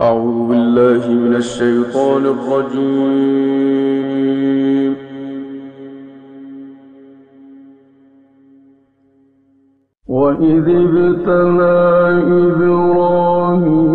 أعوذ بالله من الشيطان الرجيم. وإذ ابتلى إبراهيم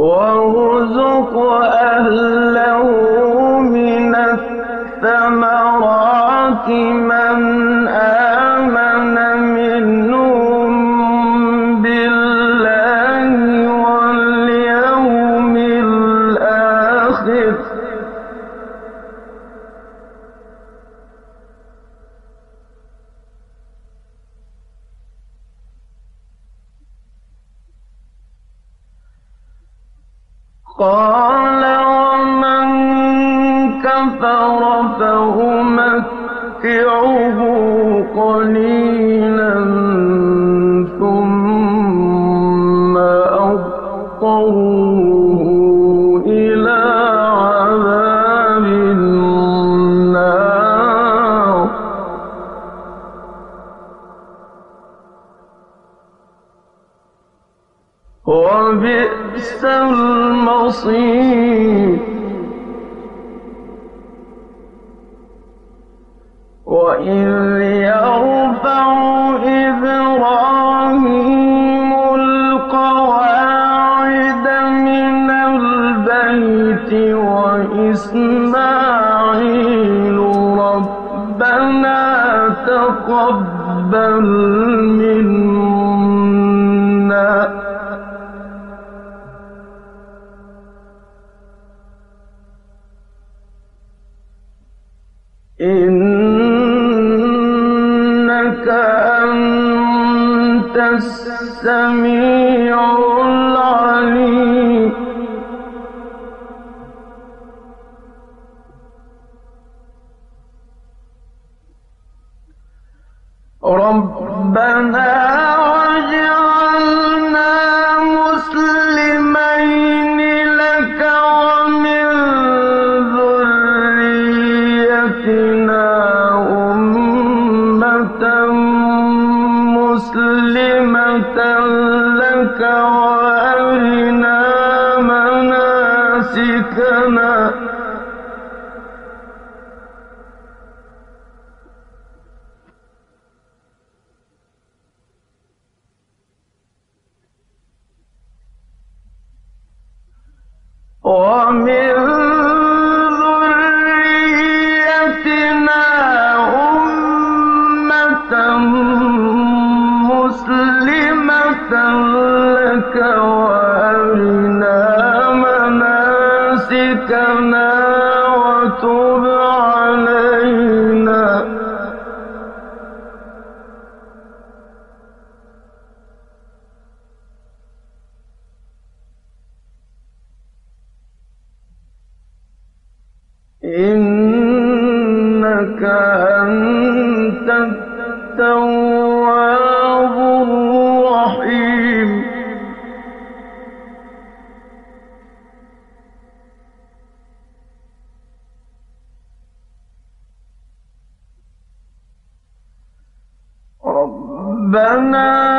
وارزق السميع ولقد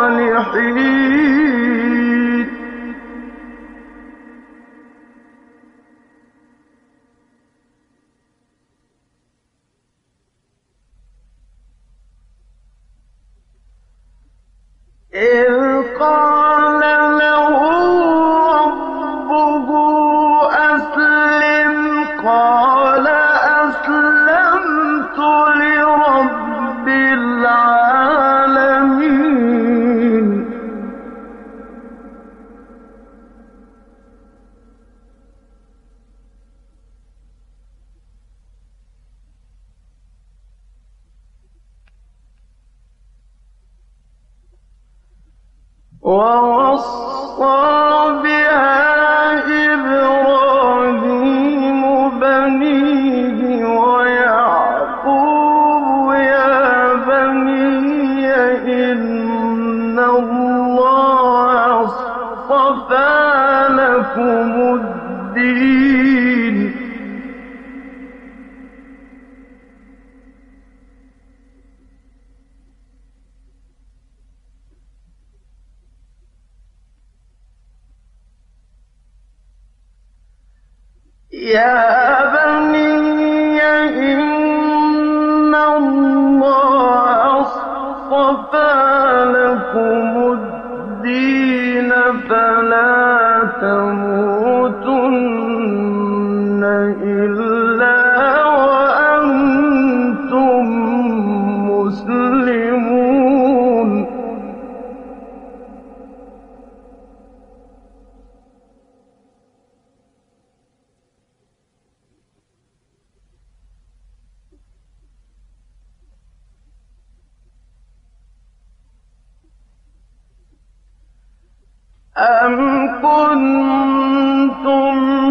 الصالحين النبيون من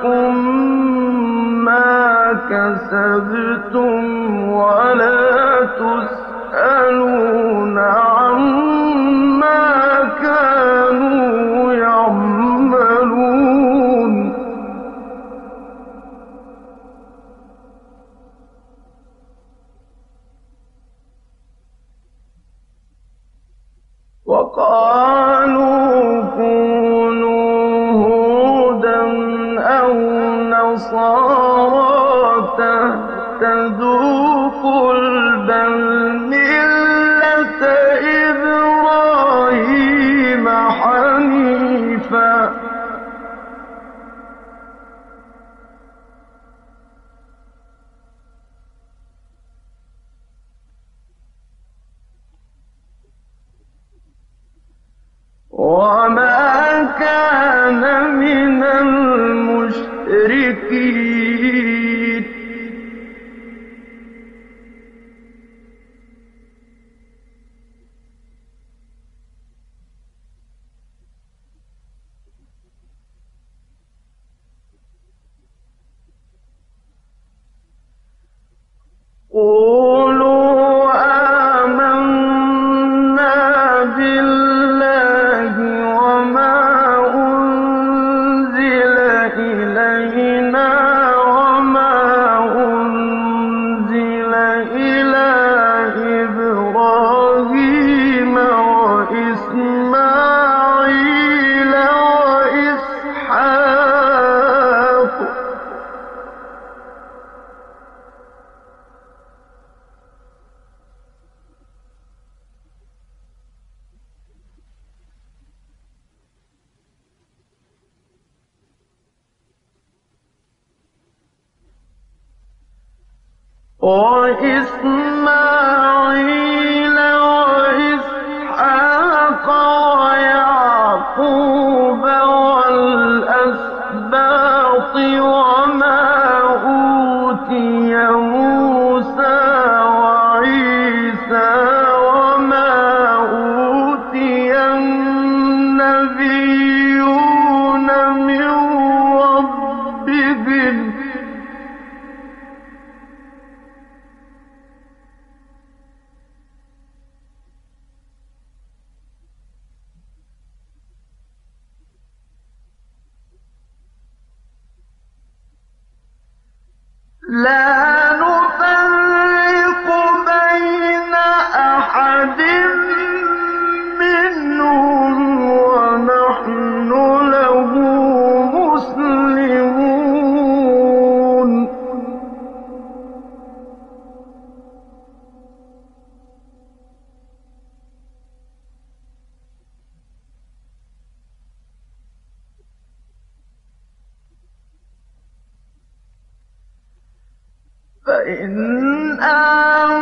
فسيكفيكهم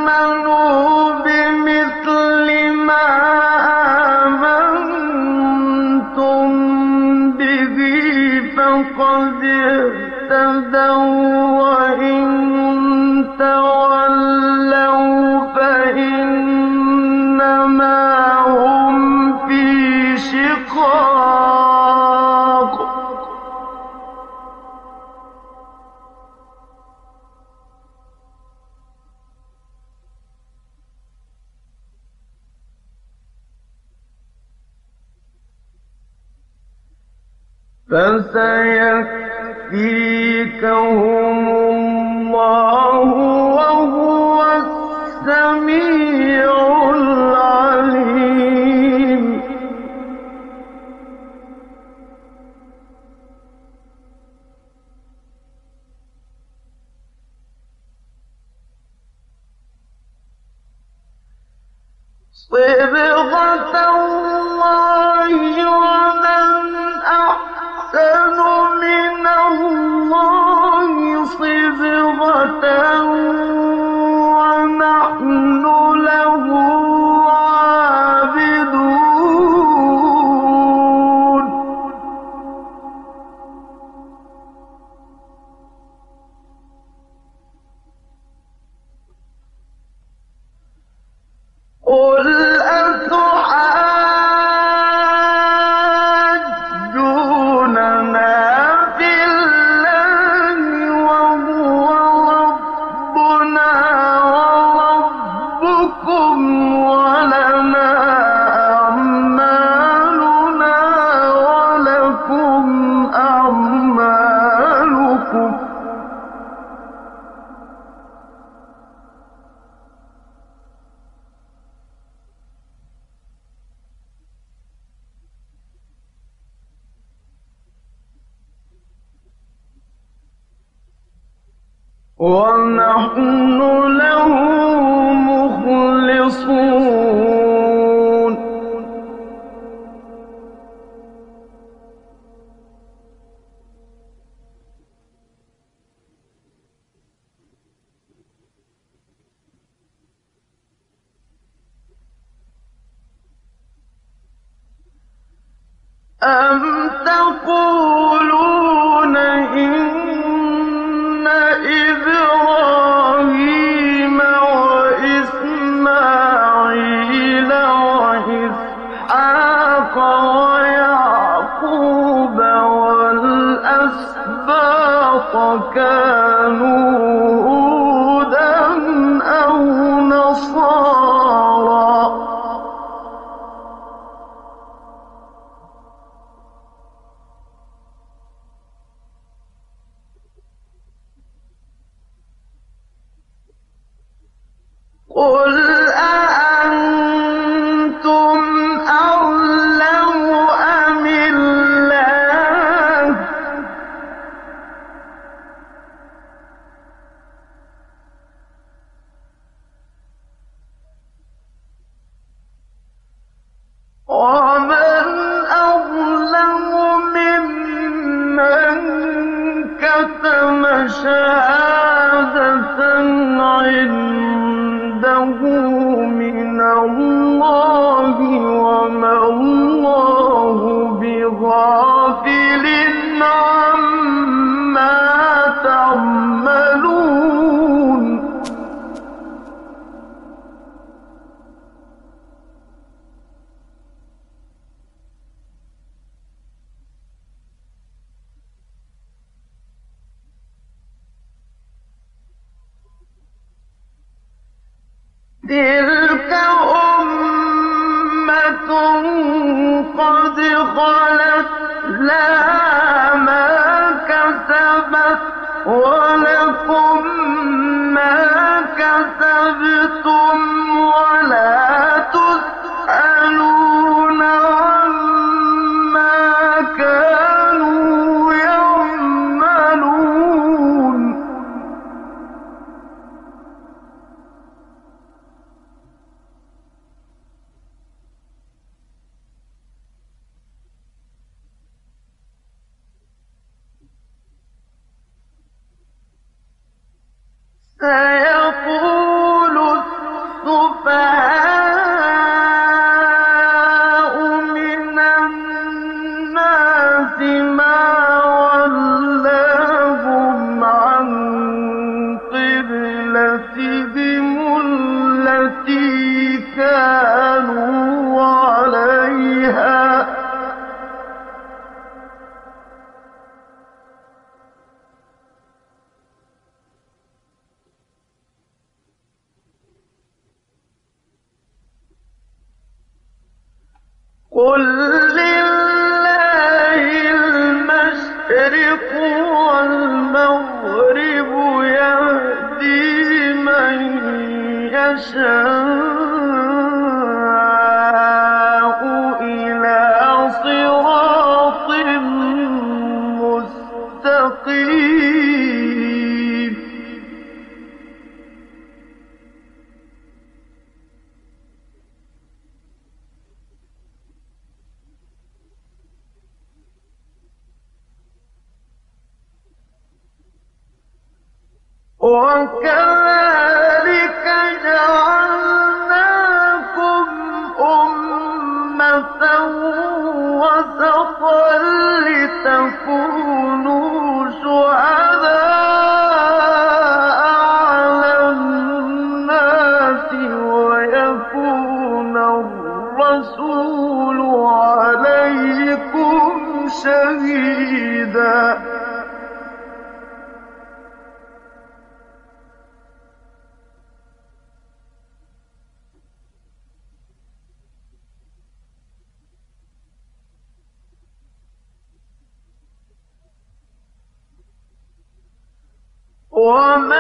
我们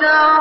要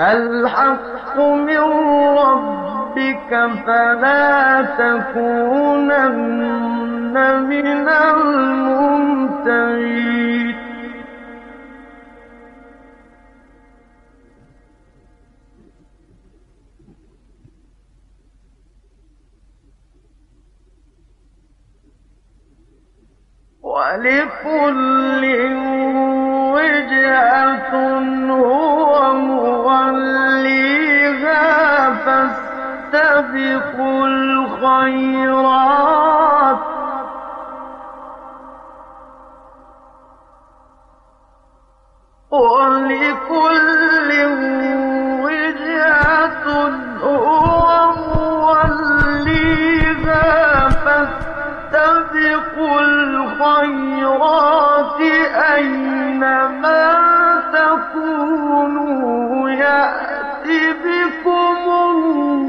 الحق من ربك فلا تكونن من الممتعين ولكل وجهة هو فاستبقوا الخيرات. ولكل وجهة هو موليها فاستبقوا الخيرات أينما تكونوا. يأت بكم الله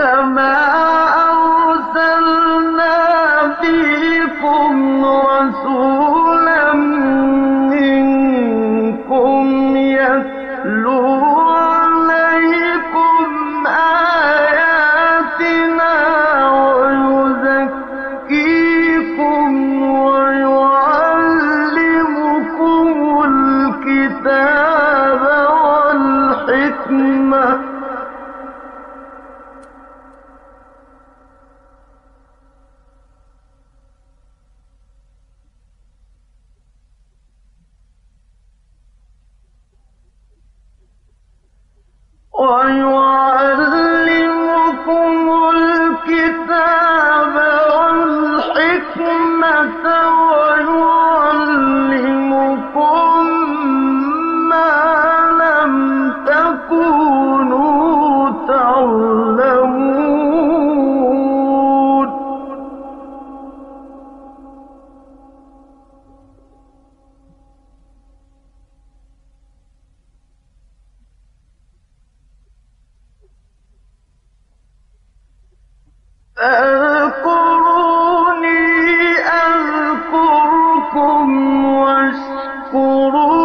كما لكم واشكروا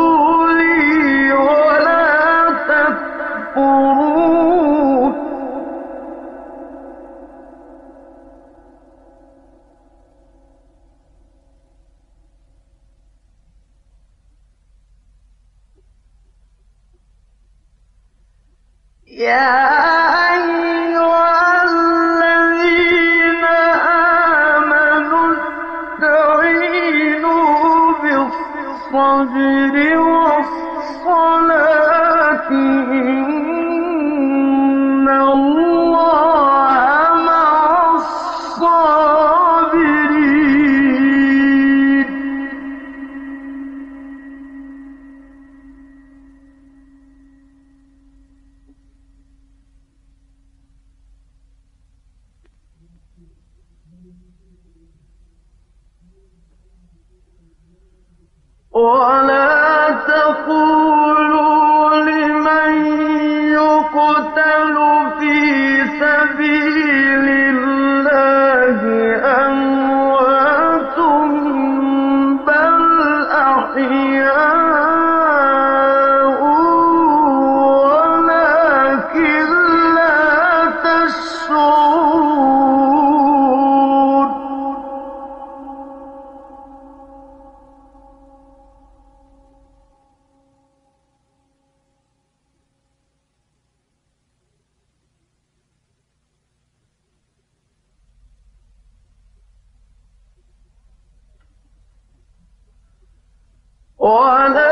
ولا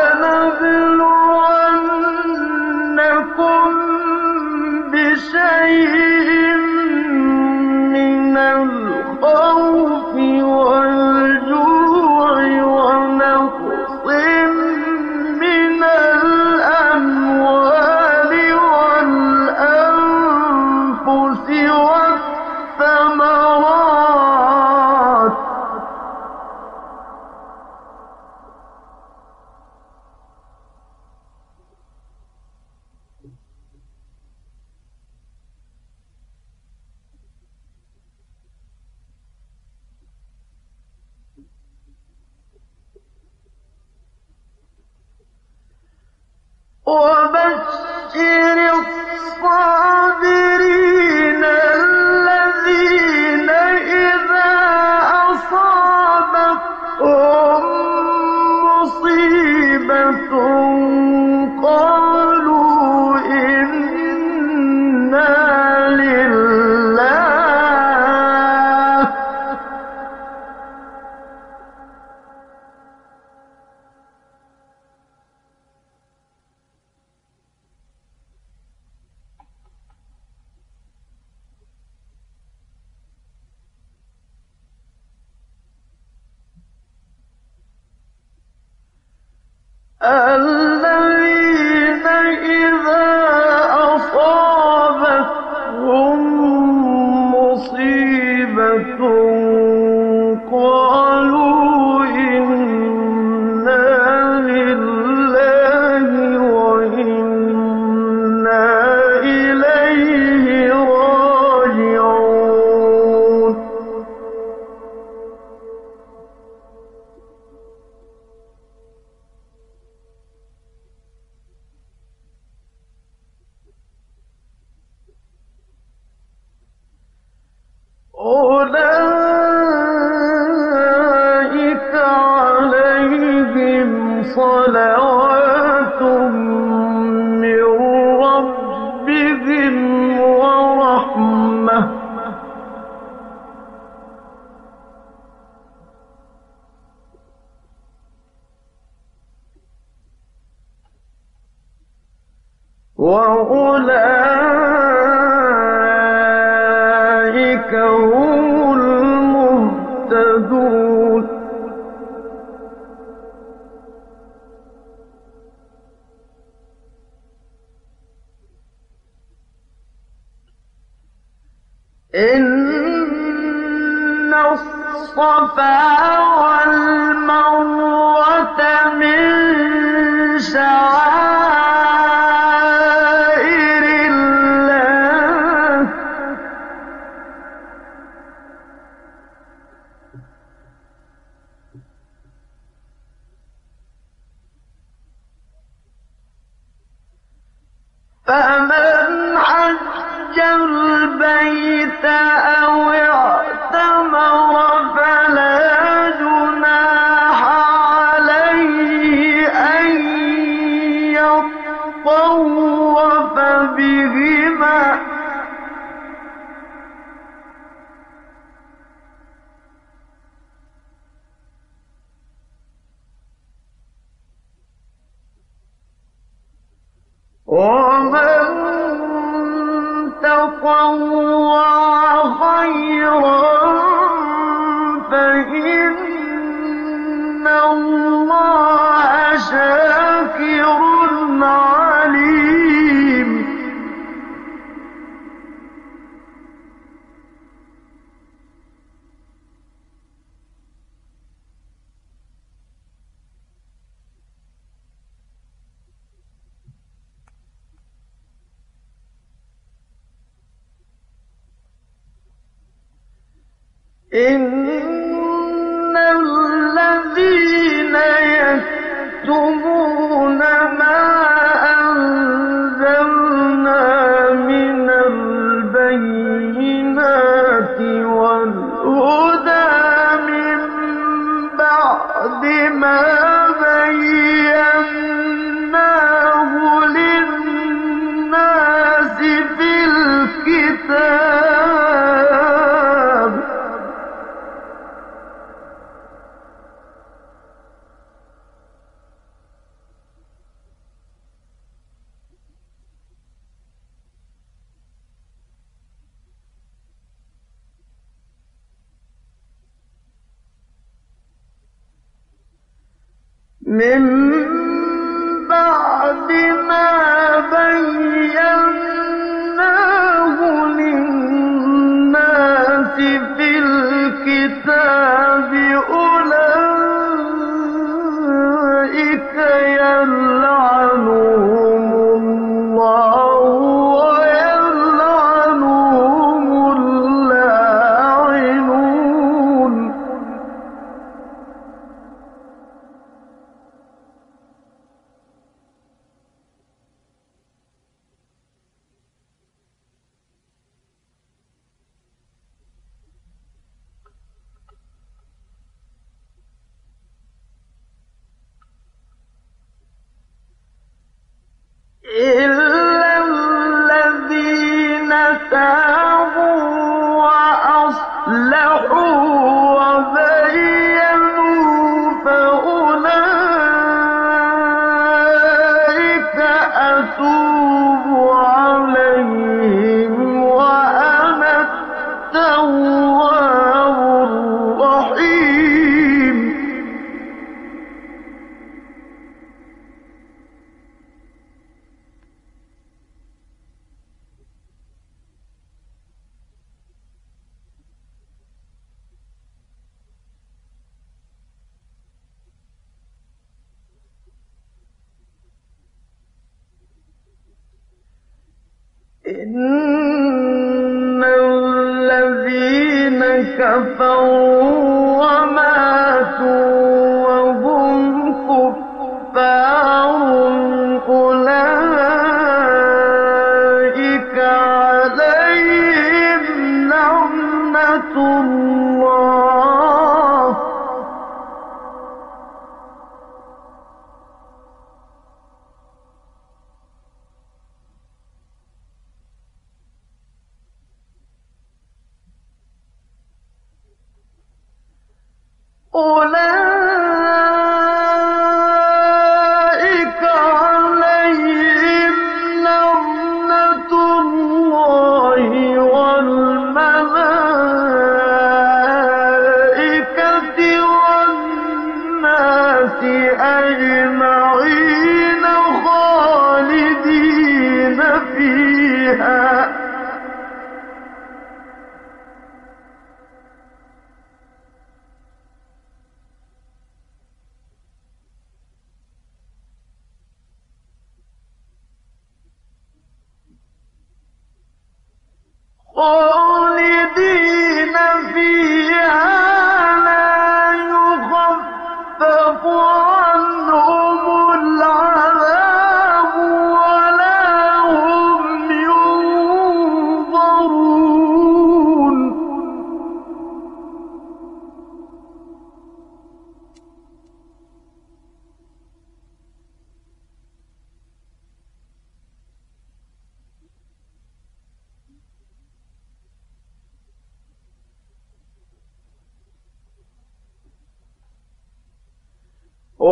إن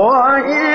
我一。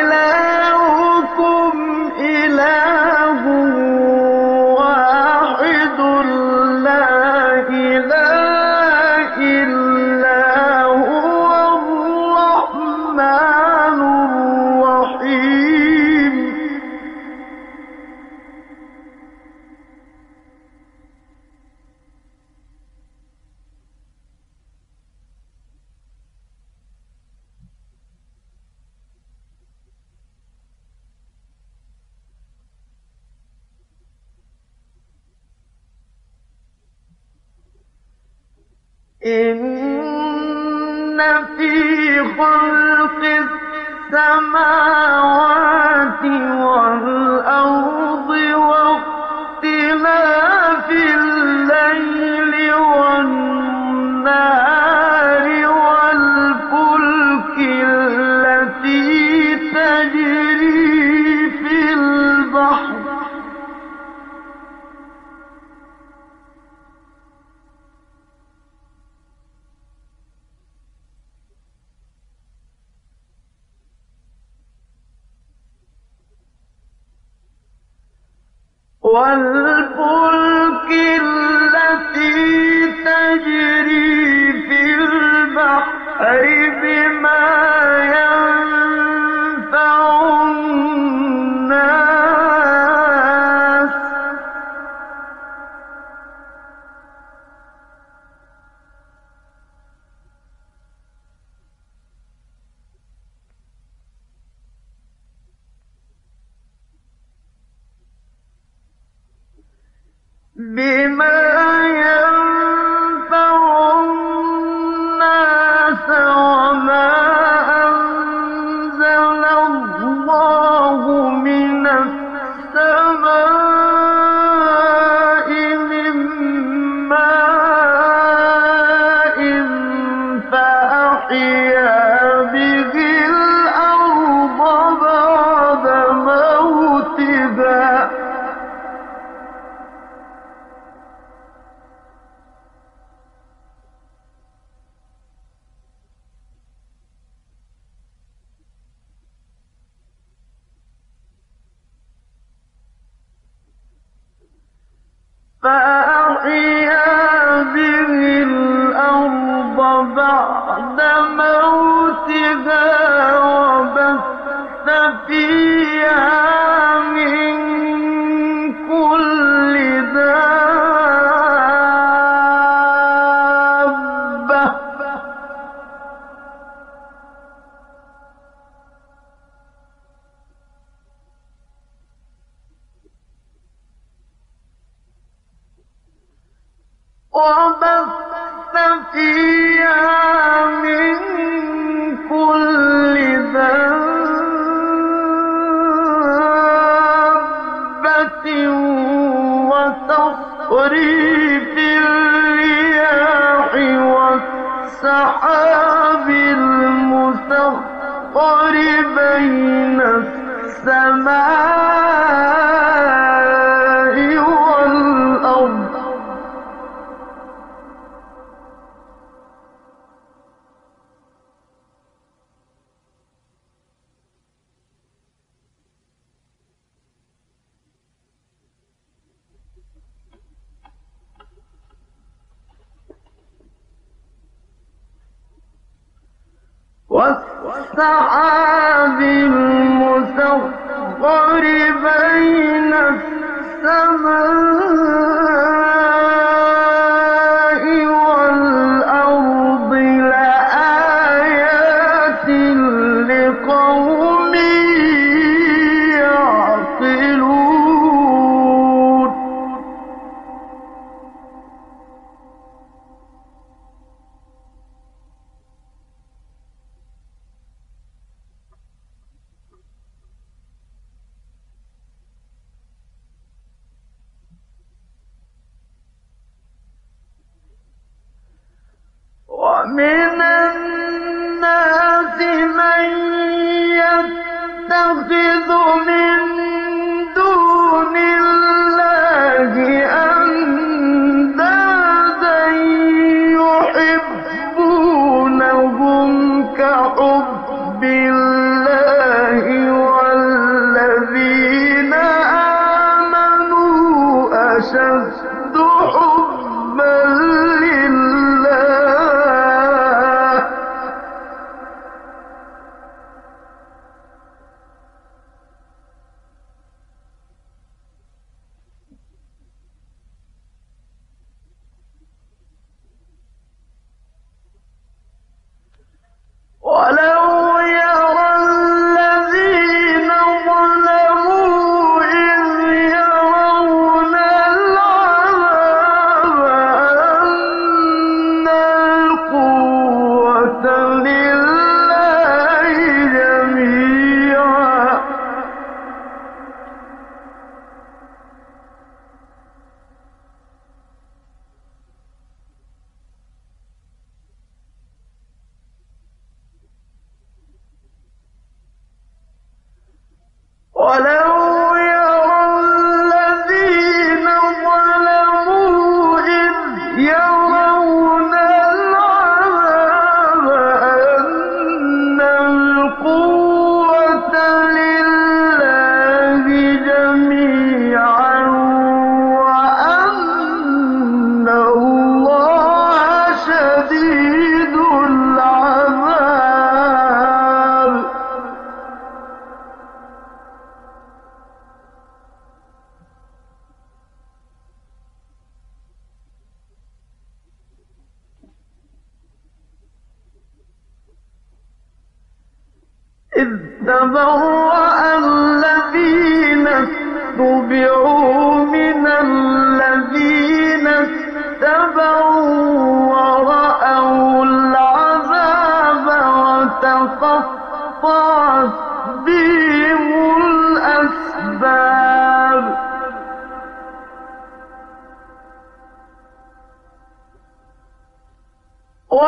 السماء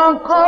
الشيطان